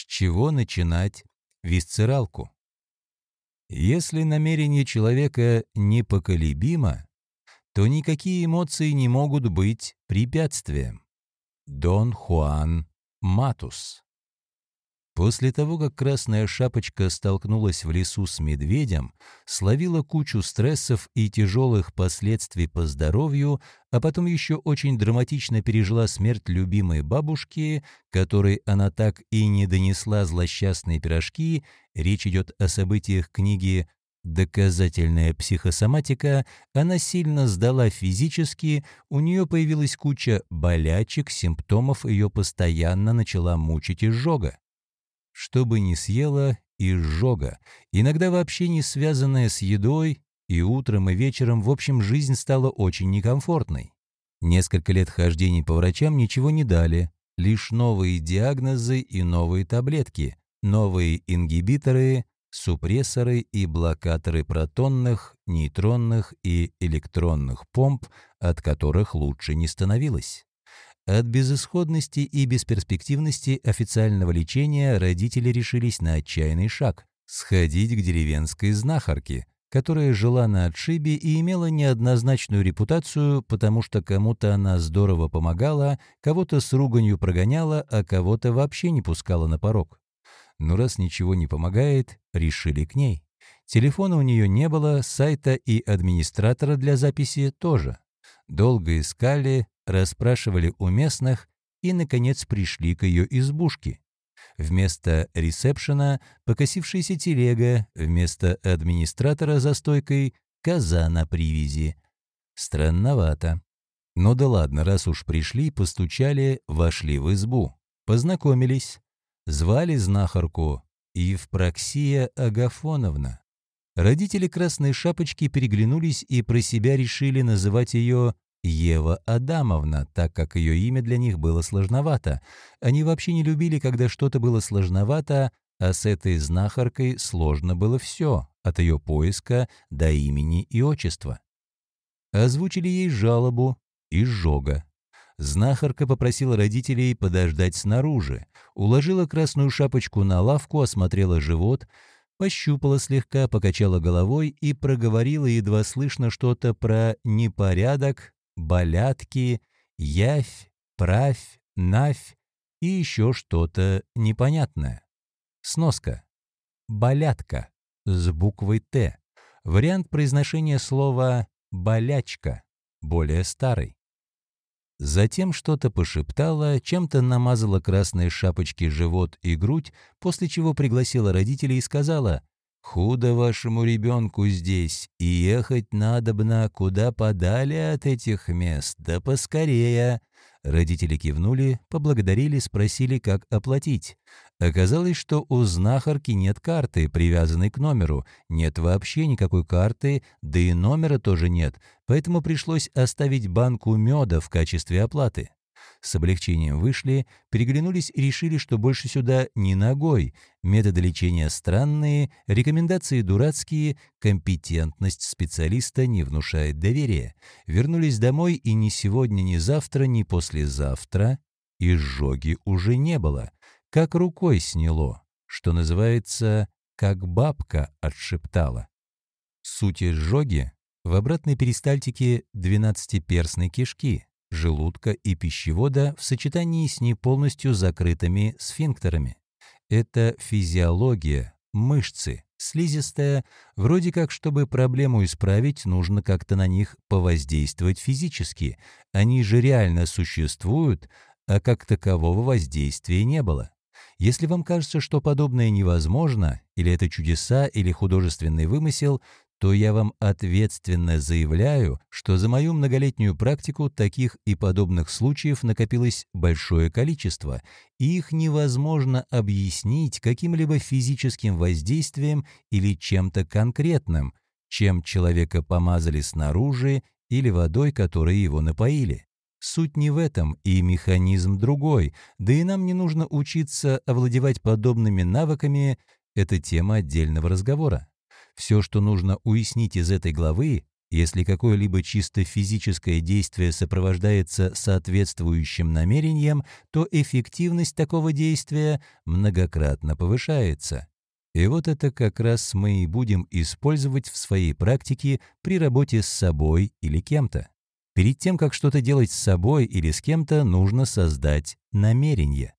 С чего начинать висцералку? Если намерение человека непоколебимо, то никакие эмоции не могут быть препятствием. Дон Хуан Матус После того, как Красная Шапочка столкнулась в лесу с медведем, словила кучу стрессов и тяжелых последствий по здоровью, а потом еще очень драматично пережила смерть любимой бабушки, которой она так и не донесла злосчастные пирожки, речь идет о событиях книги Доказательная психосоматика, она сильно сдала физически, у нее появилась куча болячек, симптомов ее постоянно начала мучить изжога чтобы не съела изжога, иногда вообще не связанная с едой, и утром и вечером, в общем, жизнь стала очень некомфортной. Несколько лет хождений по врачам ничего не дали, лишь новые диагнозы и новые таблетки, новые ингибиторы, супрессоры и блокаторы протонных, нейтронных и электронных помп, от которых лучше не становилось. От безысходности и бесперспективности официального лечения родители решились на отчаянный шаг – сходить к деревенской знахарке, которая жила на отшибе и имела неоднозначную репутацию, потому что кому-то она здорово помогала, кого-то с руганью прогоняла, а кого-то вообще не пускала на порог. Но раз ничего не помогает, решили к ней. Телефона у нее не было, сайта и администратора для записи тоже. Долго искали, расспрашивали у местных и, наконец, пришли к ее избушке. Вместо ресепшена покосившаяся телега, вместо администратора за стойкой — коза на привязи. Странновато. Ну да ладно, раз уж пришли, постучали, вошли в избу. Познакомились. Звали знахарку Евпроксия Агафоновна. Родители Красной Шапочки переглянулись и про себя решили называть ее Ева Адамовна, так как ее имя для них было сложновато. Они вообще не любили, когда что-то было сложновато, а с этой знахаркой сложно было все, от ее поиска до имени и отчества. Озвучили ей жалобу и сжога. Знахарка попросила родителей подождать снаружи, уложила красную шапочку на лавку, осмотрела живот, пощупала слегка, покачала головой и проговорила едва слышно что-то про непорядок, болятки, явь, правь, навь и еще что-то непонятное. Сноска. Болятка с буквой «Т». Вариант произношения слова «болячка», более старый. Затем что-то пошептала, чем-то намазала красные шапочки живот и грудь, после чего пригласила родителей и сказала Худо вашему ребенку здесь, и ехать надобно куда подали от этих мест, да поскорее». Родители кивнули, поблагодарили, спросили, как оплатить. Оказалось, что у знахарки нет карты, привязанной к номеру, нет вообще никакой карты, да и номера тоже нет, поэтому пришлось оставить банку меда в качестве оплаты. С облегчением вышли, переглянулись и решили, что больше сюда ни ногой. Методы лечения странные, рекомендации дурацкие, компетентность специалиста не внушает доверия. Вернулись домой и ни сегодня, ни завтра, ни послезавтра изжоги уже не было. Как рукой сняло, что называется, как бабка отшептала. Суть изжоги в обратной перистальтике двенадцатиперстной кишки – желудка и пищевода в сочетании с не полностью закрытыми сфинктерами. Это физиология, мышцы, слизистая, вроде как, чтобы проблему исправить, нужно как-то на них повоздействовать физически. Они же реально существуют, а как такового воздействия не было. Если вам кажется, что подобное невозможно, или это чудеса, или художественный вымысел, то я вам ответственно заявляю, что за мою многолетнюю практику таких и подобных случаев накопилось большое количество, и их невозможно объяснить каким-либо физическим воздействием или чем-то конкретным, чем человека помазали снаружи или водой, которой его напоили. Суть не в этом, и механизм другой, да и нам не нужно учиться овладевать подобными навыками, это тема отдельного разговора. Все, что нужно уяснить из этой главы, Если какое-либо чисто физическое действие сопровождается соответствующим намерением, то эффективность такого действия многократно повышается. И вот это как раз мы и будем использовать в своей практике при работе с собой или кем-то. Перед тем, как что-то делать с собой или с кем-то, нужно создать намерение.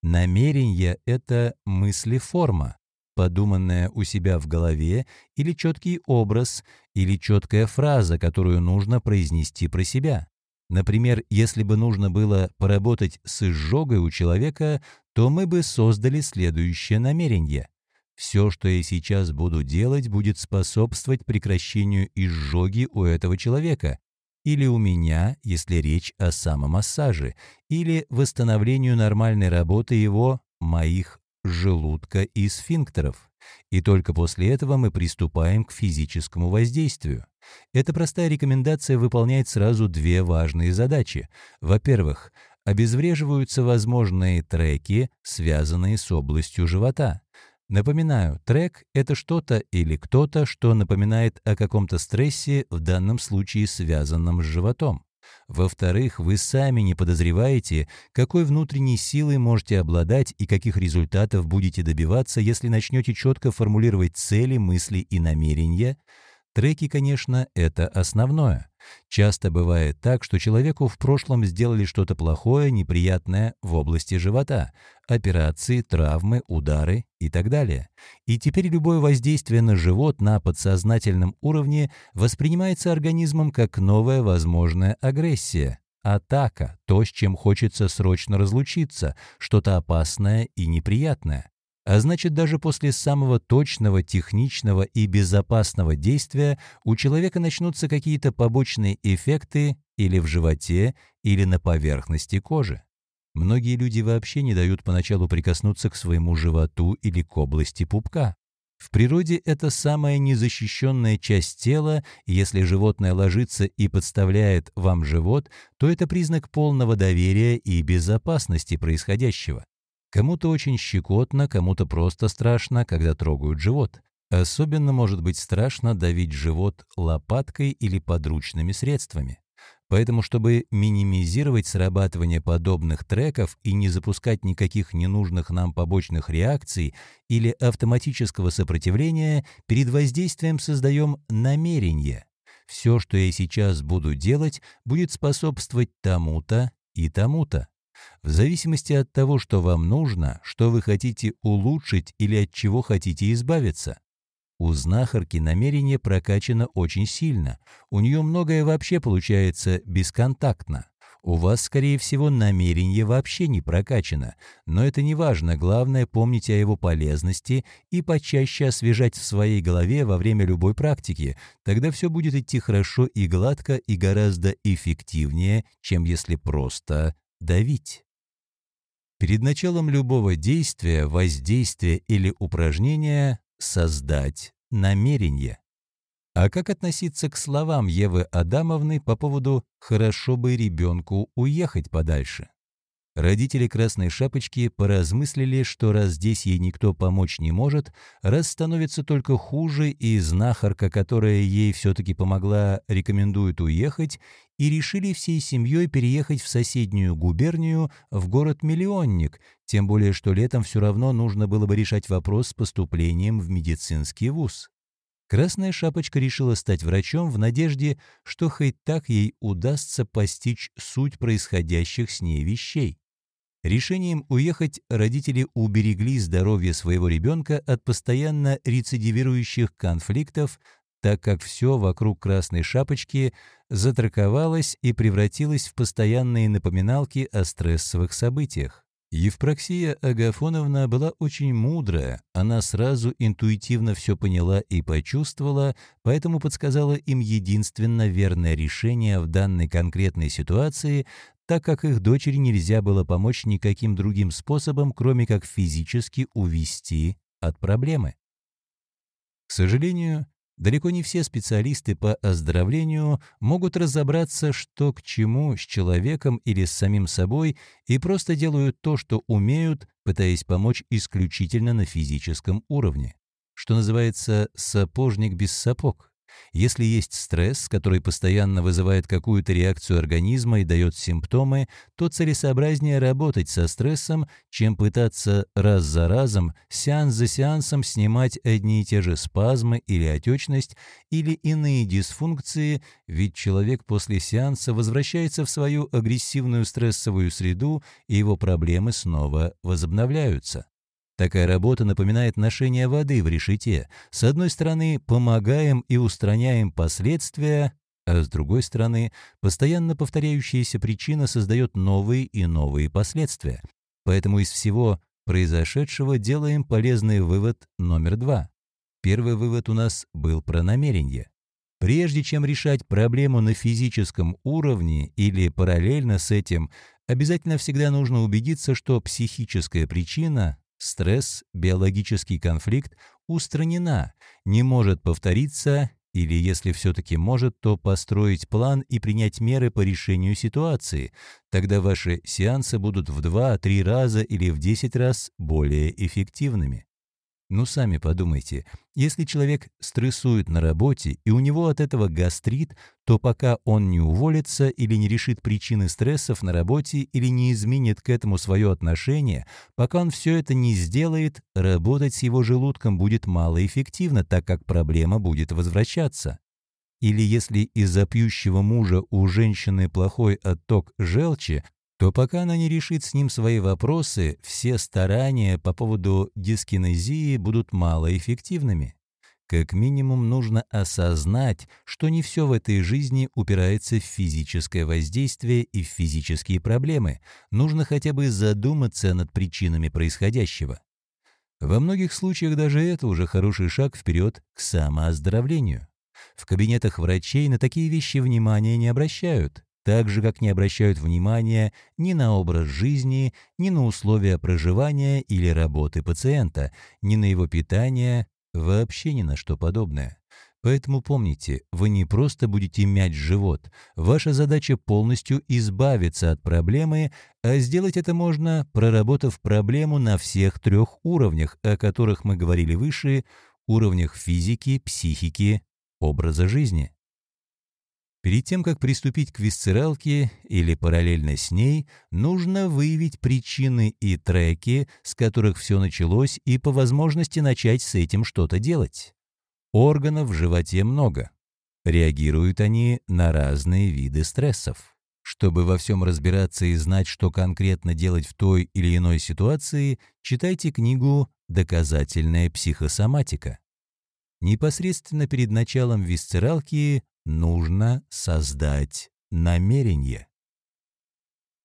Намерение — это мыслеформа, подуманная у себя в голове, или четкий образ, или четкая фраза, которую нужно произнести про себя. Например, если бы нужно было поработать с изжогой у человека, то мы бы создали следующее намерение. Все, что я сейчас буду делать, будет способствовать прекращению изжоги у этого человека, или у меня, если речь о самомассаже, или восстановлению нормальной работы его, моих желудка и сфинктеров. И только после этого мы приступаем к физическому воздействию. Эта простая рекомендация выполняет сразу две важные задачи. Во-первых, обезвреживаются возможные треки, связанные с областью живота. Напоминаю, трек — это что-то или кто-то, что напоминает о каком-то стрессе, в данном случае связанном с животом. Во-вторых, вы сами не подозреваете, какой внутренней силой можете обладать и каких результатов будете добиваться, если начнете четко формулировать цели, мысли и намерения. Треки, конечно, это основное. Часто бывает так, что человеку в прошлом сделали что-то плохое, неприятное в области живота, операции, травмы, удары и так далее. И теперь любое воздействие на живот на подсознательном уровне воспринимается организмом как новая возможная агрессия. Атака, то, с чем хочется срочно разлучиться, что-то опасное и неприятное. А значит, даже после самого точного, техничного и безопасного действия у человека начнутся какие-то побочные эффекты или в животе, или на поверхности кожи. Многие люди вообще не дают поначалу прикоснуться к своему животу или к области пупка. В природе это самая незащищенная часть тела, и если животное ложится и подставляет вам живот, то это признак полного доверия и безопасности происходящего. Кому-то очень щекотно, кому-то просто страшно, когда трогают живот. Особенно может быть страшно давить живот лопаткой или подручными средствами. Поэтому, чтобы минимизировать срабатывание подобных треков и не запускать никаких ненужных нам побочных реакций или автоматического сопротивления, перед воздействием создаем намерение. Все, что я сейчас буду делать, будет способствовать тому-то и тому-то. В зависимости от того, что вам нужно, что вы хотите улучшить или от чего хотите избавиться. У знахарки намерение прокачано очень сильно. У нее многое вообще получается бесконтактно. У вас, скорее всего, намерение вообще не прокачано, но это не важно, главное помнить о его полезности и почаще освежать в своей голове во время любой практики, тогда все будет идти хорошо и гладко и гораздо эффективнее, чем если просто давить. Перед началом любого действия, воздействия или упражнения создать намерение. А как относиться к словам Евы Адамовны по поводу «хорошо бы ребенку уехать подальше»? Родители Красной Шапочки поразмыслили, что раз здесь ей никто помочь не может, раз становится только хуже, и знахарка, которая ей все-таки помогла, рекомендует уехать, и решили всей семьей переехать в соседнюю губернию, в город-миллионник, тем более что летом все равно нужно было бы решать вопрос с поступлением в медицинский вуз. Красная Шапочка решила стать врачом в надежде, что хоть так ей удастся постичь суть происходящих с ней вещей. Решением уехать родители уберегли здоровье своего ребенка от постоянно рецидивирующих конфликтов, так как все вокруг красной шапочки затраковалось и превратилось в постоянные напоминалки о стрессовых событиях. Евпроксия Агафоновна была очень мудрая, она сразу интуитивно все поняла и почувствовала, поэтому подсказала им единственно верное решение в данной конкретной ситуации, так как их дочери нельзя было помочь никаким другим способом, кроме как физически увести от проблемы. К сожалению, далеко не все специалисты по оздоровлению могут разобраться, что к чему с человеком или с самим собой, и просто делают то, что умеют, пытаясь помочь исключительно на физическом уровне. Что называется «сапожник без сапог». Если есть стресс, который постоянно вызывает какую-то реакцию организма и дает симптомы, то целесообразнее работать со стрессом, чем пытаться раз за разом, сеанс за сеансом снимать одни и те же спазмы или отечность, или иные дисфункции, ведь человек после сеанса возвращается в свою агрессивную стрессовую среду, и его проблемы снова возобновляются. Такая работа напоминает ношение воды в решете. С одной стороны, помогаем и устраняем последствия, а с другой стороны, постоянно повторяющаяся причина создает новые и новые последствия. Поэтому из всего произошедшего делаем полезный вывод номер два. Первый вывод у нас был про намерение. Прежде чем решать проблему на физическом уровне или параллельно с этим, обязательно всегда нужно убедиться, что психическая причина стресс, биологический конфликт устранена, не может повториться или, если все-таки может, то построить план и принять меры по решению ситуации. Тогда ваши сеансы будут в 2-3 раза или в 10 раз более эффективными. Ну, сами подумайте, если человек стрессует на работе и у него от этого гастрит, то пока он не уволится или не решит причины стрессов на работе или не изменит к этому свое отношение, пока он все это не сделает, работать с его желудком будет малоэффективно, так как проблема будет возвращаться. Или если из-за пьющего мужа у женщины плохой отток желчи, то пока она не решит с ним свои вопросы, все старания по поводу дискинезии будут малоэффективными. Как минимум нужно осознать, что не все в этой жизни упирается в физическое воздействие и в физические проблемы. Нужно хотя бы задуматься над причинами происходящего. Во многих случаях даже это уже хороший шаг вперед к самооздоровлению. В кабинетах врачей на такие вещи внимания не обращают так же, как не обращают внимания ни на образ жизни, ни на условия проживания или работы пациента, ни на его питание, вообще ни на что подобное. Поэтому помните, вы не просто будете мять живот. Ваша задача полностью избавиться от проблемы, а сделать это можно, проработав проблему на всех трех уровнях, о которых мы говорили выше, уровнях физики, психики, образа жизни. Перед тем, как приступить к висцералке или параллельно с ней, нужно выявить причины и треки, с которых все началось, и по возможности начать с этим что-то делать. Органов в животе много. Реагируют они на разные виды стрессов. Чтобы во всем разбираться и знать, что конкретно делать в той или иной ситуации, читайте книгу «Доказательная психосоматика». Непосредственно перед началом висцералки нужно создать намерение.